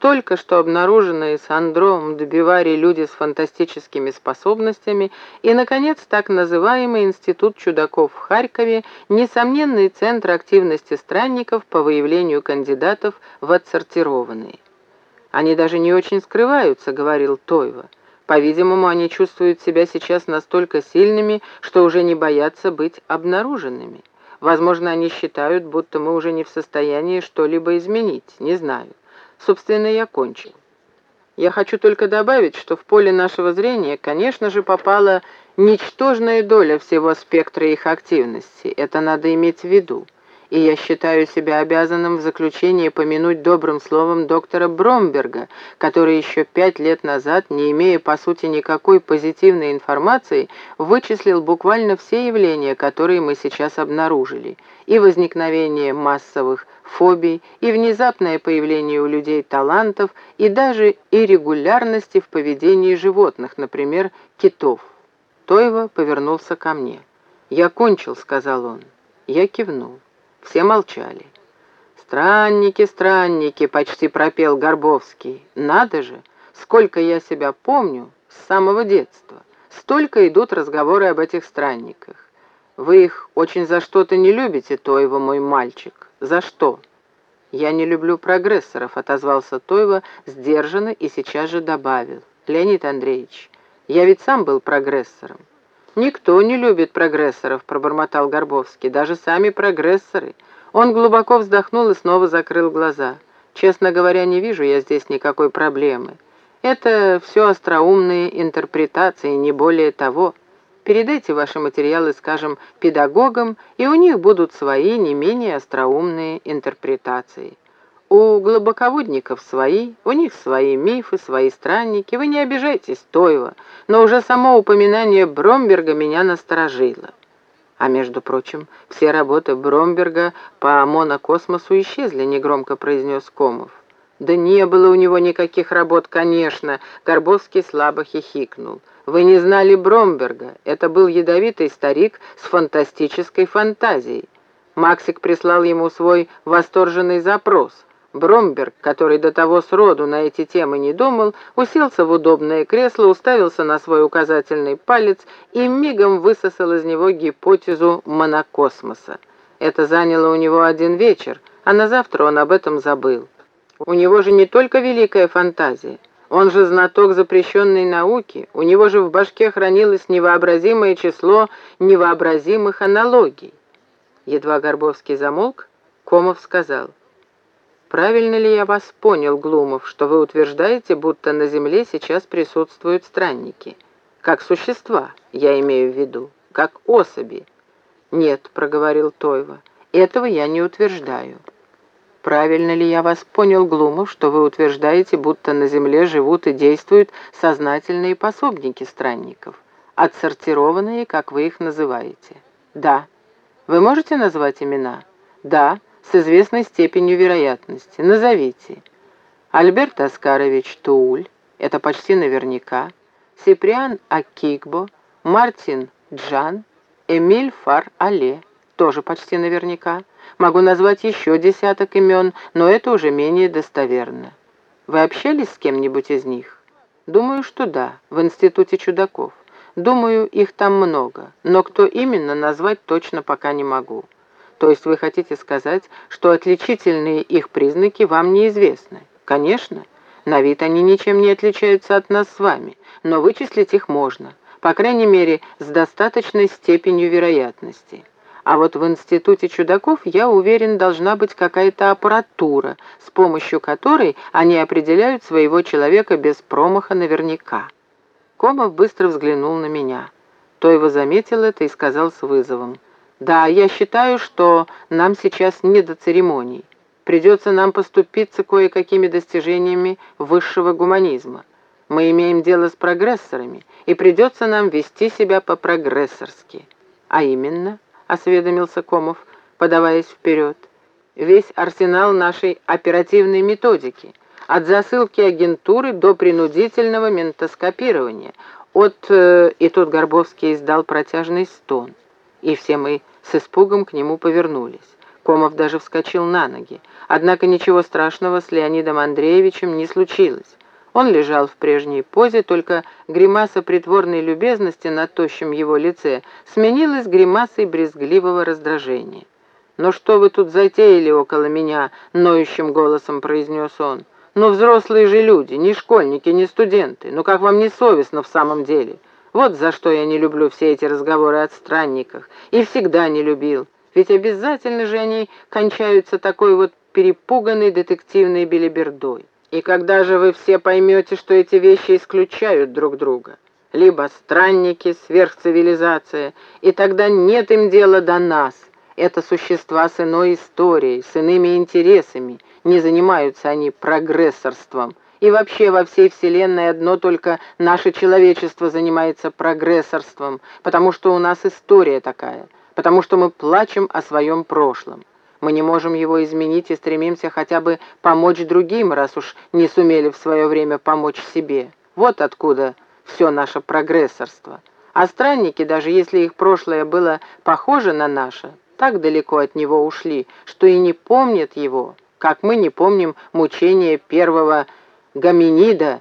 только что обнаруженные Сандро Мдбивари люди с фантастическими способностями и, наконец, так называемый Институт чудаков в Харькове, несомненный центр активности странников по выявлению кандидатов в отсортированные. «Они даже не очень скрываются», — говорил Тойва. «По-видимому, они чувствуют себя сейчас настолько сильными, что уже не боятся быть обнаруженными. Возможно, они считают, будто мы уже не в состоянии что-либо изменить, не знаю. Собственно, я кончил. Я хочу только добавить, что в поле нашего зрения, конечно же, попала ничтожная доля всего спектра их активности. Это надо иметь в виду. И я считаю себя обязанным в заключении помянуть добрым словом доктора Бромберга, который еще пять лет назад, не имея по сути никакой позитивной информации, вычислил буквально все явления, которые мы сейчас обнаружили, и возникновение массовых фобий, и внезапное появление у людей талантов, и даже иррегулярности в поведении животных, например, китов. Тойва повернулся ко мне. «Я кончил», — сказал он. Я кивнул. Все молчали. «Странники, странники», — почти пропел Горбовский. «Надо же, сколько я себя помню с самого детства. Столько идут разговоры об этих странниках. Вы их очень за что-то не любите, Тойва, мой мальчик. За что?» «Я не люблю прогрессоров», — отозвался Тойва сдержанно и сейчас же добавил. «Леонид Андреевич, я ведь сам был прогрессором». «Никто не любит прогрессоров», — пробормотал Горбовский, «даже сами прогрессоры». Он глубоко вздохнул и снова закрыл глаза. «Честно говоря, не вижу я здесь никакой проблемы. Это все остроумные интерпретации, не более того». Передайте ваши материалы, скажем, педагогам, и у них будут свои не менее остроумные интерпретации. У глубоководников свои, у них свои мифы, свои странники. Вы не обижайтесь, Тойва, но уже само упоминание Бромберга меня насторожило. А между прочим, все работы Бромберга по монокосмосу исчезли, негромко произнес Комов. «Да не было у него никаких работ, конечно», — Горбовский слабо хихикнул. «Вы не знали Бромберга. Это был ядовитый старик с фантастической фантазией. Максик прислал ему свой восторженный запрос. Бромберг, который до того сроду на эти темы не думал, уселся в удобное кресло, уставился на свой указательный палец и мигом высосал из него гипотезу монокосмоса. Это заняло у него один вечер, а на завтра он об этом забыл. У него же не только великая фантазия. Он же знаток запрещенной науки, у него же в башке хранилось невообразимое число невообразимых аналогий. Едва Горбовский замолк, Комов сказал, «Правильно ли я вас понял, Глумов, что вы утверждаете, будто на Земле сейчас присутствуют странники? Как существа, я имею в виду, как особи?» «Нет», — проговорил Тойва, — «этого я не утверждаю». Правильно ли я вас понял, Глумов, что вы утверждаете, будто на Земле живут и действуют сознательные пособники странников, отсортированные, как вы их называете? Да. Вы можете назвать имена? Да, с известной степенью вероятности. Назовите. Альберт Аскарович Тууль, это почти наверняка, Сиприан Акикбо, Мартин Джан, Эмиль Фар-Але, тоже почти наверняка. Могу назвать еще десяток имен, но это уже менее достоверно. Вы общались с кем-нибудь из них? Думаю, что да, в Институте чудаков. Думаю, их там много, но кто именно, назвать точно пока не могу. То есть вы хотите сказать, что отличительные их признаки вам неизвестны? Конечно, на вид они ничем не отличаются от нас с вами, но вычислить их можно, по крайней мере, с достаточной степенью вероятности. А вот в Институте чудаков, я уверен, должна быть какая-то аппаратура, с помощью которой они определяют своего человека без промаха наверняка. Комов быстро взглянул на меня. То его заметил это и сказал с вызовом. «Да, я считаю, что нам сейчас не до церемоний. Придется нам поступиться кое-какими достижениями высшего гуманизма. Мы имеем дело с прогрессорами, и придется нам вести себя по-прогрессорски. А именно...» осведомился Комов, подаваясь вперед. «Весь арсенал нашей оперативной методики, от засылки агентуры до принудительного ментоскопирования, от...» э, И тут Горбовский издал протяжный стон, и все мы с испугом к нему повернулись. Комов даже вскочил на ноги. Однако ничего страшного с Леонидом Андреевичем не случилось. Он лежал в прежней позе, только гримаса притворной любезности на тощем его лице сменилась гримасой брезгливого раздражения. «Ну что вы тут затеяли около меня?» — ноющим голосом произнес он. «Ну взрослые же люди, не школьники, не студенты. Ну как вам не совестно в самом деле? Вот за что я не люблю все эти разговоры о странниках. И всегда не любил. Ведь обязательно же они кончаются такой вот перепуганной детективной белибердой. И когда же вы все поймете, что эти вещи исключают друг друга? Либо странники, сверхцивилизация, и тогда нет им дела до нас. Это существа с иной историей, с иными интересами. Не занимаются они прогрессорством. И вообще во всей Вселенной одно только наше человечество занимается прогрессорством, потому что у нас история такая, потому что мы плачем о своем прошлом. Мы не можем его изменить и стремимся хотя бы помочь другим, раз уж не сумели в свое время помочь себе. Вот откуда все наше прогрессорство. А странники, даже если их прошлое было похоже на наше, так далеко от него ушли, что и не помнят его, как мы не помним мучения первого гоминида,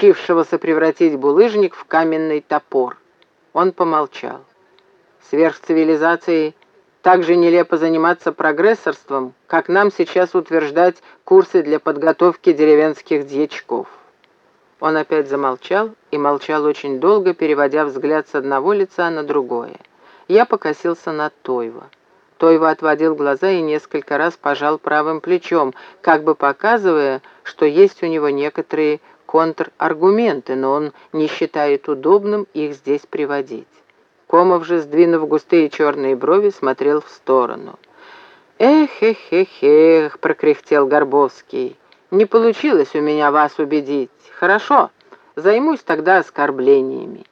чившегося превратить булыжник в каменный топор. Он помолчал. Сверхцивилизацией так же нелепо заниматься прогрессорством, как нам сейчас утверждать курсы для подготовки деревенских дьячков. Он опять замолчал и молчал очень долго, переводя взгляд с одного лица на другое. Я покосился на Тойва. Тойва отводил глаза и несколько раз пожал правым плечом, как бы показывая, что есть у него некоторые контраргументы, но он не считает удобным их здесь приводить. Комов же, сдвинув густые черные брови, смотрел в сторону. «Эх, эх, эх, эх!» — прокряхтел Горбовский. «Не получилось у меня вас убедить. Хорошо, займусь тогда оскорблениями.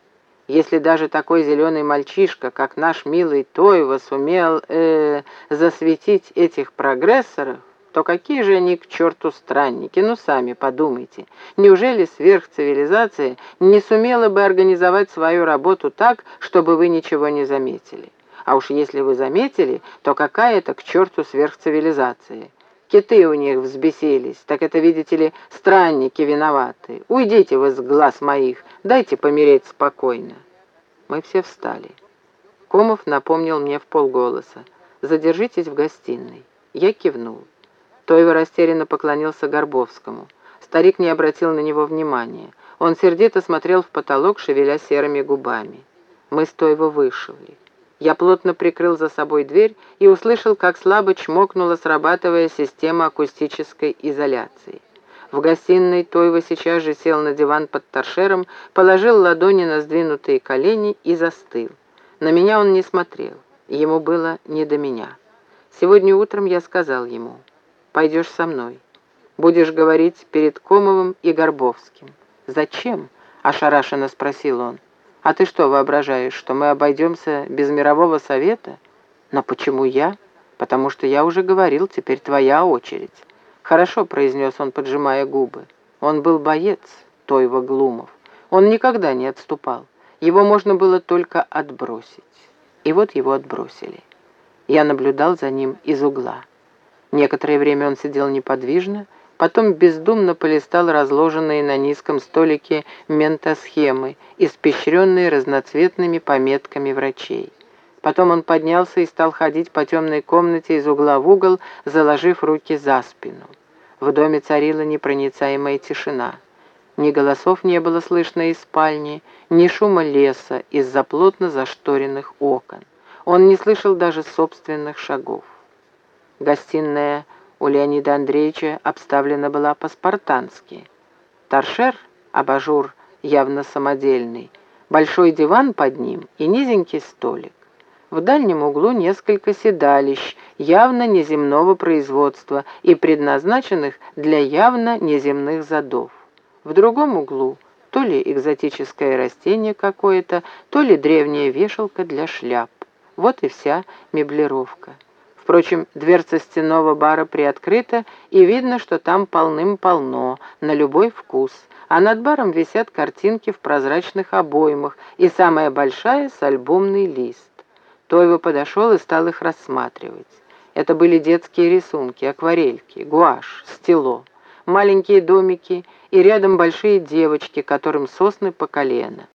Если даже такой зеленый мальчишка, как наш милый Тойва, сумел э, засветить этих прогрессоров, то какие же они к черту странники? Ну, сами подумайте. Неужели сверхцивилизация не сумела бы организовать свою работу так, чтобы вы ничего не заметили? А уж если вы заметили, то какая это к черту сверхцивилизация? Киты у них взбесились, так это, видите ли, странники виноваты. Уйдите вы с глаз моих, дайте помереть спокойно. Мы все встали. Комов напомнил мне в полголоса. «Задержитесь в гостиной». Я кивнул. Тойва растерянно поклонился Горбовскому. Старик не обратил на него внимания. Он сердито смотрел в потолок, шевеля серыми губами. Мы с Тойво вышли. Я плотно прикрыл за собой дверь и услышал, как слабо чмокнула, срабатывая система акустической изоляции. В гостиной Тойва сейчас же сел на диван под торшером, положил ладони на сдвинутые колени и застыл. На меня он не смотрел, ему было не до меня. Сегодня утром я сказал ему — пойдешь со мной. Будешь говорить перед Комовым и Горбовским». «Зачем?» — ошарашенно спросил он. «А ты что воображаешь, что мы обойдемся без мирового совета?» «Но почему я?» «Потому что я уже говорил, теперь твоя очередь». «Хорошо», — произнес он, поджимая губы. Он был боец, Тойва Глумов. Он никогда не отступал. Его можно было только отбросить. И вот его отбросили. Я наблюдал за ним из угла. Некоторое время он сидел неподвижно, потом бездумно полистал разложенные на низком столике ментосхемы, испещренные разноцветными пометками врачей. Потом он поднялся и стал ходить по темной комнате из угла в угол, заложив руки за спину. В доме царила непроницаемая тишина. Ни голосов не было слышно из спальни, ни шума леса из-за плотно зашторенных окон. Он не слышал даже собственных шагов. Гостиная у Леонида Андреевича обставлена была по-спартански. Торшер, абажур явно самодельный, большой диван под ним и низенький столик. В дальнем углу несколько седалищ, явно неземного производства и предназначенных для явно неземных задов. В другом углу то ли экзотическое растение какое-то, то ли древняя вешалка для шляп. Вот и вся меблировка. Впрочем, дверца стенного бара приоткрыта, и видно, что там полным-полно, на любой вкус. А над баром висят картинки в прозрачных обоймах, и самая большая — с альбомный лист. Тойва подошел и стал их рассматривать. Это были детские рисунки, акварельки, гуашь, стело, маленькие домики и рядом большие девочки, которым сосны по колено.